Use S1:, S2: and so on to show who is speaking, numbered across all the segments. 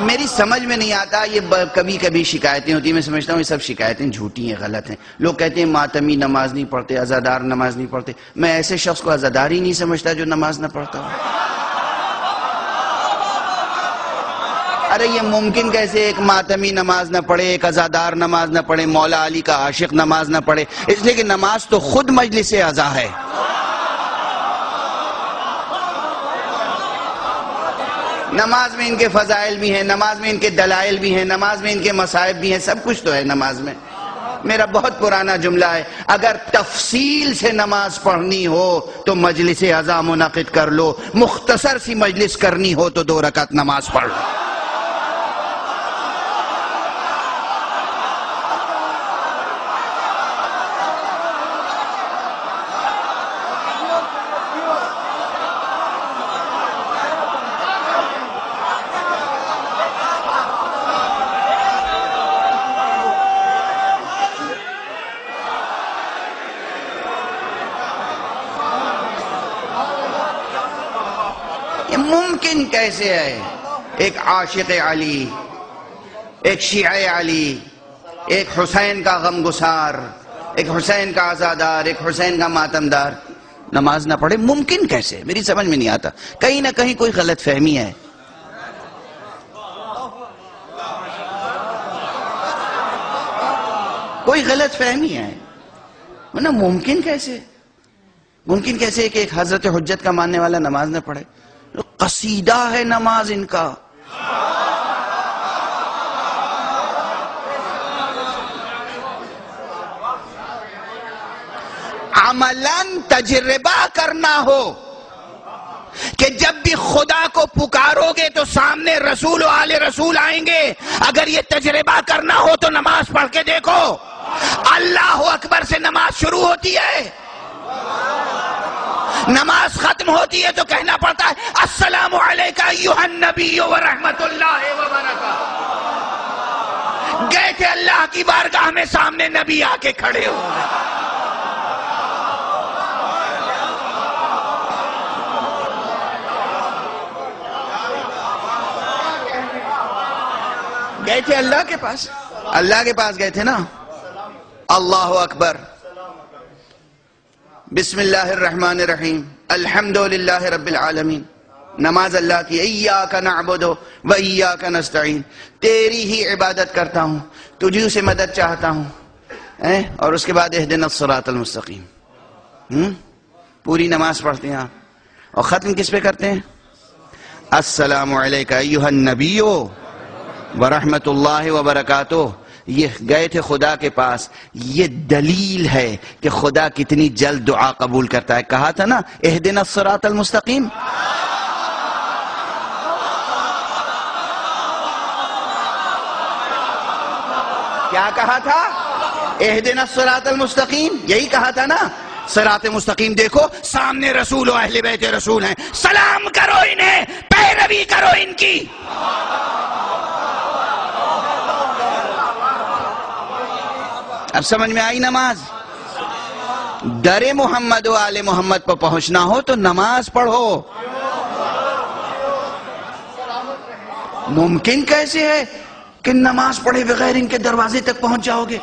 S1: میری سمجھ میں نہیں آتا، یہ کبھی کبھی شکایتیں ہوتی ہیں۔ میں سمجھتا ہوں یہ سب شکایتیں جھوٹی ہیں، غلط ہیں۔ لوگ کہتے ہیں ماتمی نماز نہیں پڑھتے ازادار نماز نہیں پڑھتے۔ میں ایسے شخص کو ازادار ہی نہیں سمجھتا جو نماز نہ پڑھتا ہوں ارے، یہ ممکن کیسے ایک ماتمی نماز نہ پڑھے، ایک ازادار نماز نہ پڑھے، مولا علی کا عاشق نماز نہ پڑھے؟ اس لیے کہ نماز تو خود مجلس ازا ہے۔ نماز میں ان کے فضائل بھی ہیں، نماز میں ان کے دلائل بھی ہیں، نماز میں ان کے مصائب بھی ہیں، سب کچھ تو ہے نماز میں۔ میرا بہت پرانا جملہ ہے، اگر تفصیل سے نماز پڑھنی ہو تو مجلس ازا منعقد کر لو، مختصر سی مجلس کرنی ہو تو دو رکعت نماز پڑھ لو۔ یہ ممکن کیسے ہے؟ ایک عاشق علی، ایک شیعہ علی، ایک حسین کا غم گسار ایک حسین کا آزادار، ایک حسین کا ماتمدار۔ نماز نہ پڑھے، ممکن کیسے؟ میری سمجھ میں نہیں آتا۔ کہیں نہ کہیں کوئی غلط فہمی ہے۔ کوئی غلط فہمی ہے۔ مطلب ممکن کیسے؟ ممکن کیسے کہ ایک حضرت حجت کا ماننے والا نماز نہ پڑھے؟ قصیدہ ہے نماز ان کا۔ عملاً تجربہ کرنا ہو کہ جب بھی خدا کو پکارو گے تو سامنے رسول و آل رسول آئیں گے۔ اگر یہ تجربہ کرنا ہو تو نماز پڑھ کے دیکھو۔ اللہ اکبر سے نماز شروع ہوتی ہے۔ نماز ختم ہوتی ہے تو کہنا پڑتا ہے، السلام علیکہ النبی و رحمت اللہ گئے تھے اللہ کی بارگاہ میں، سامنے نبی آ کے کھڑے ہو۔ گئے تھے اللہ کے پاس؟ اللہ کے پاس گئے تھے نا؟ اللہ اکبر۔ بسم اللہ الرحمن الرحیم. الحمد للہ رب العالمین. نماز اللہ کی ایاک نعبد و ایاک نستعین. تیری ہی عبادت کرتا ہوں. تجھے سے مدد چاہتا ہوں. اور اس کے بعد اہدنا الصراط المستقیم. پوری نماز پڑھتے ہیں اور ختم کس پہ کرتے ہیں؟ السلام علیکہ ایوہ النبیو ورحمت اللہ وبرکاتہ. یہ گئے تھے خدا کے پاس۔ یہ دلیل ہے کہ خدا کتنی جلد دعا قبول کرتا ہے۔ کہا تھا نا، اہدنا الصراط المستقیم۔ کیا کہا تھا؟ اہدنا الصراط المستقیم۔ یہی کہا تھا نا۔ سرات مستقیم دیکھو، سامنے رسول و اہل بیت رسول ہیں۔ سلام کرو انہیں، پیروی کرو ان کی۔ اب سمجھ میں آئی نماز؟ در محمد و آل محمد پر پہنچنا ہو تو نماز پڑھو۔ ممکن کیسے ہے کہ نماز پڑھے بغیر ان کے دروازے تک پہنچ جاؤ گے؟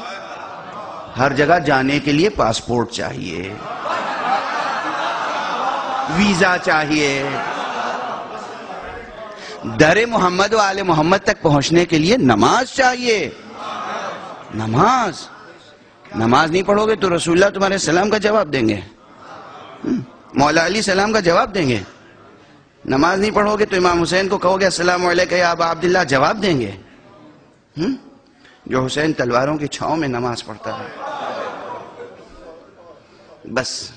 S1: ہر جگہ جانے کے لیے پاسپورٹ چاہیے۔ ویزا چاہیے۔ در محمد و آل محمد تک پہنچنے کے لیے نماز چاہیے۔ نماز۔ نماز نہیں پڑھو گے تو رسول اللہ تمہارے سلام کا جواب دیں گے۔ مولا علی سلام کا جواب دیں گے۔ نماز نہیں پڑھو گے تو امام حسین کو کہو گے، السلام علیکم یا ابا عبداللہ، جواب دیں گے۔ جو حسین تلواروں کی چھاؤں میں نماز پڑھتا ہے۔ بس۔